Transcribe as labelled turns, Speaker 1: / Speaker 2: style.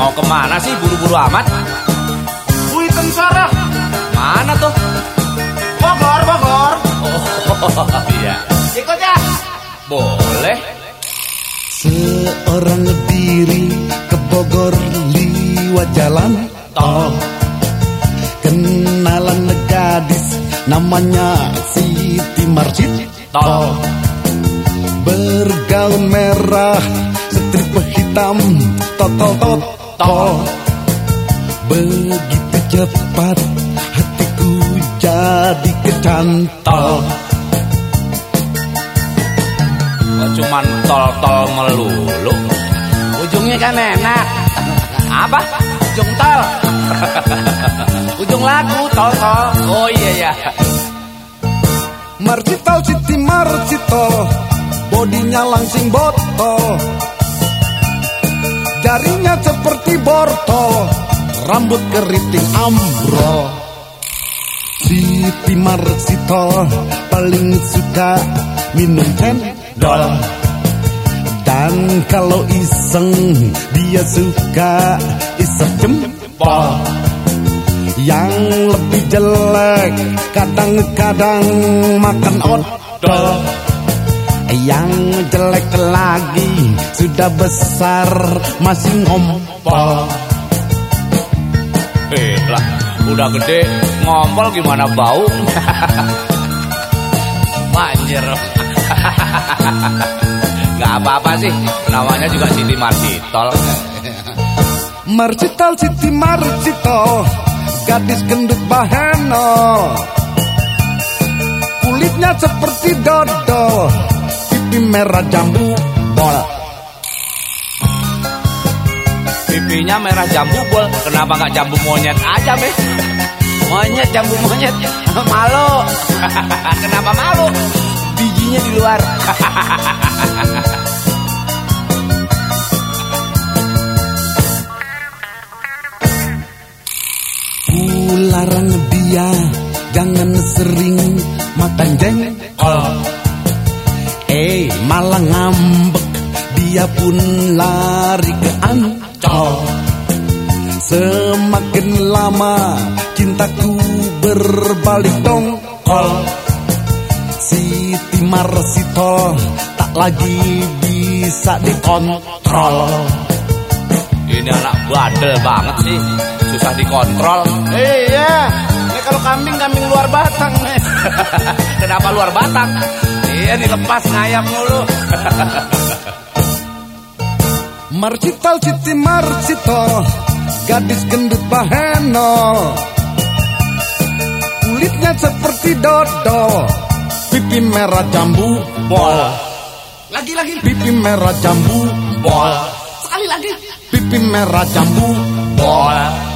Speaker 1: Mau ke mana sih buru-buru amat?
Speaker 2: Witen Sarah.
Speaker 1: Mana tuh?
Speaker 2: Bogor, Bogor.
Speaker 1: Oh iya.
Speaker 2: Ikut ya.
Speaker 1: Boleh.
Speaker 3: Seorang diri ke Bogor liwat jalan tol Kenalan gadis namanya Siti Marjid
Speaker 1: Tol.
Speaker 3: Bergaun merah strip hitam totol totol Begitu cepat hatiku jadi kecantol
Speaker 1: Kok cuman tol-tol melulu?
Speaker 2: Ujungnya kan enak.
Speaker 1: Apa?
Speaker 2: Ujung tol. Ujung lagu tol tol.
Speaker 1: Oh iya ya.
Speaker 3: Marcitol Siti Marcitol Bodinya langsing botol Jarinya seperti bortol Rambut keriting ambrol. Siti Marcitol Paling suka minum cendol. Dan kalau iseng Dia suka isep jempol. Yang lebih jelek kadang-kadang makan odol yang jelek lagi sudah besar masih ngompol
Speaker 1: Eh lah, udah gede ngompol gimana bau?
Speaker 2: Banjir.
Speaker 1: Gak apa-apa sih, namanya juga Siti Marcitol.
Speaker 3: Marcitol Siti Marcitol gadis gendut baheno kulitnya seperti dodol merah jambu bol
Speaker 1: Pipinya merah jambu bol, kenapa nggak jambu monyet aja meh?
Speaker 2: Monyet jambu monyet. Malu.
Speaker 1: kenapa malu?
Speaker 2: Bijinya di luar.
Speaker 3: Ku larang dia jangan sering makan jengkol dia pun lari ke ancol Semakin lama cintaku berbalik dongkol Siti Marsito tak lagi bisa dikontrol
Speaker 1: Ini anak bandel banget sih, susah dikontrol.
Speaker 2: Iya. Ini kalau kambing kambing luar batang nih.
Speaker 1: Kenapa luar batang?
Speaker 2: Iya dilepas ngayap mulu.
Speaker 3: Marcitol Siti Marcitol Gadis gendut baheno Kulitnya seperti dodol Pipi merah jambu
Speaker 1: Bol,
Speaker 2: Lagi lagi.
Speaker 3: Pipi merah jambu
Speaker 1: bol,
Speaker 2: Sekali lagi.
Speaker 3: Pipi merah jambu
Speaker 1: bol.